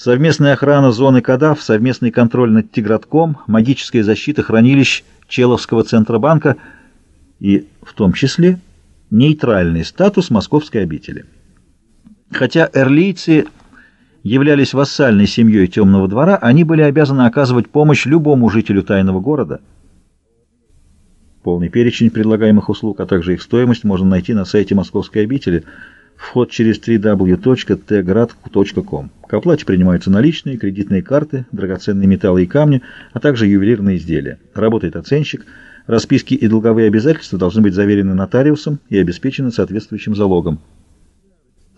Совместная охрана зоны Кадав, совместный контроль над Тигратком, магическая защита хранилищ Человского Центробанка и, в том числе, нейтральный статус московской обители. Хотя эрлийцы являлись вассальной семьей Темного двора, они были обязаны оказывать помощь любому жителю тайного города. Полный перечень предлагаемых услуг, а также их стоимость можно найти на сайте московской обители – Вход через www.tgrad.com. К оплате принимаются наличные, кредитные карты, драгоценные металлы и камни, а также ювелирные изделия. Работает оценщик. Расписки и долговые обязательства должны быть заверены нотариусом и обеспечены соответствующим залогом.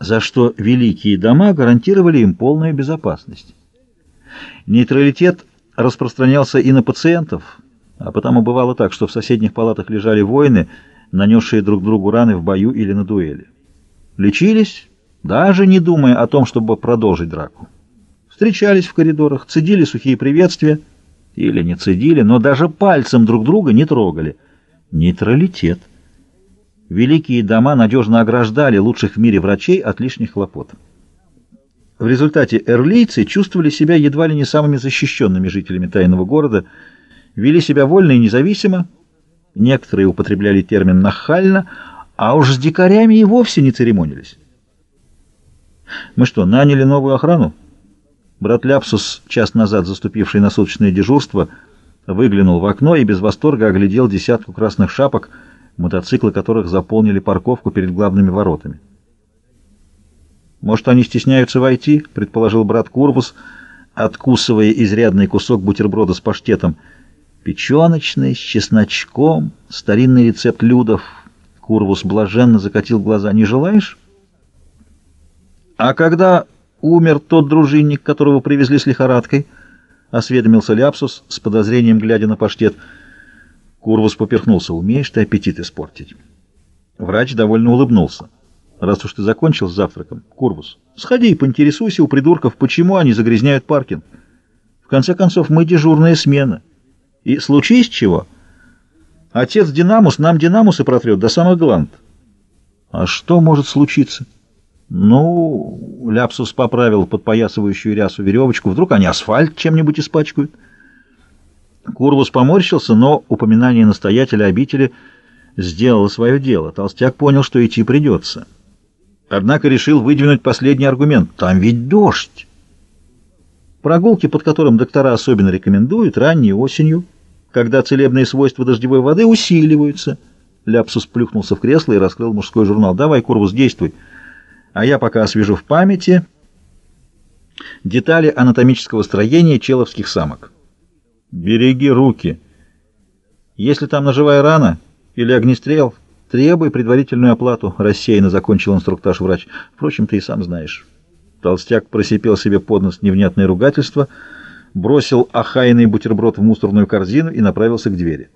За что великие дома гарантировали им полную безопасность. Нейтралитет распространялся и на пациентов, а потому бывало так, что в соседних палатах лежали воины, нанесшие друг другу раны в бою или на дуэли. Лечились, даже не думая о том, чтобы продолжить драку. Встречались в коридорах, цедили сухие приветствия, или не цедили, но даже пальцем друг друга не трогали. Нейтралитет. Великие дома надежно ограждали лучших в мире врачей от лишних хлопот. В результате эрлийцы чувствовали себя едва ли не самыми защищенными жителями тайного города, вели себя вольно и независимо, некоторые употребляли термин «нахально», а уж с дикарями и вовсе не церемонились. Мы что, наняли новую охрану? Брат Ляпсус, час назад заступивший на суточное дежурство, выглянул в окно и без восторга оглядел десятку красных шапок, мотоциклы которых заполнили парковку перед главными воротами. «Может, они стесняются войти?» — предположил брат Курбус, откусывая изрядный кусок бутерброда с паштетом. «Печеночный, с чесночком, старинный рецепт людов». Курвус блаженно закатил глаза. «Не желаешь?» «А когда умер тот дружинник, которого привезли с лихорадкой?» — осведомился Ляпсус с подозрением, глядя на паштет. Курвус поперхнулся. «Умеешь ты аппетит испортить?» Врач довольно улыбнулся. «Раз уж ты закончил с завтраком, Курвус, сходи и поинтересуйся у придурков, почему они загрязняют паркинг. В конце концов, мы дежурная смена. И случись чего...» Отец Динамус нам Динамусы протрет до самых гланд. А что может случиться? Ну, Ляпсус поправил подпоясывающую рясу веревочку. Вдруг они асфальт чем-нибудь испачкают? Курвус поморщился, но упоминание настоятеля обители сделало свое дело. Толстяк понял, что идти придется. Однако решил выдвинуть последний аргумент. Там ведь дождь. Прогулки, под которым доктора особенно рекомендуют, ранней осенью — когда целебные свойства дождевой воды усиливаются. Ляпсус плюхнулся в кресло и раскрыл мужской журнал. «Давай, Курвус, действуй. А я пока освежу в памяти детали анатомического строения человских самок. Береги руки. Если там ножевая рана или огнестрел, требуй предварительную оплату», — рассеянно закончил инструктаж врач. «Впрочем, ты и сам знаешь». Толстяк просипел себе под нос невнятное ругательство — бросил охайный бутерброд в мусорную корзину и направился к двери.